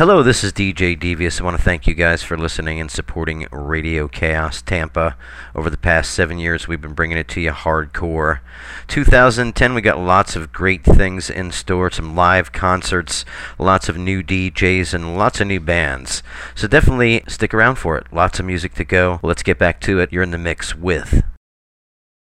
Hello, this is DJ Devious. I want to thank you guys for listening and supporting Radio Chaos Tampa. Over the past seven years, we've been bringing it to you hardcore. 2010, we got lots of great things in store some live concerts, lots of new DJs, and lots of new bands. So definitely stick around for it. Lots of music to go. Let's get back to it. You're in the mix with